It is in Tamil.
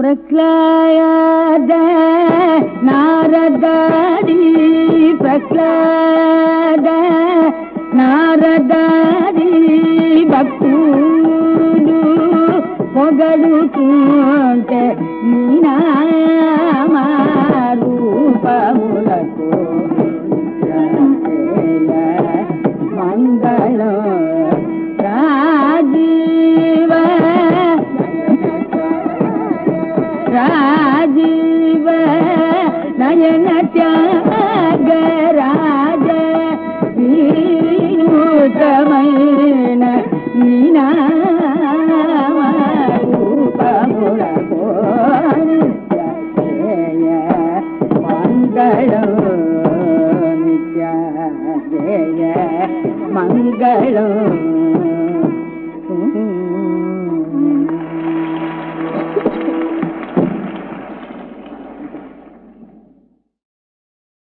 ప్రహ్లాద నారదాది ప్రహ్లాద నారదాది భక్తులు పొగడుతుంటే నీ నామ ராஜீவ நயன தியாக ராஜ வீணூதமைன மீனாம ரூபமுல கோரிய மங்களம் நித்ய மங்களம்.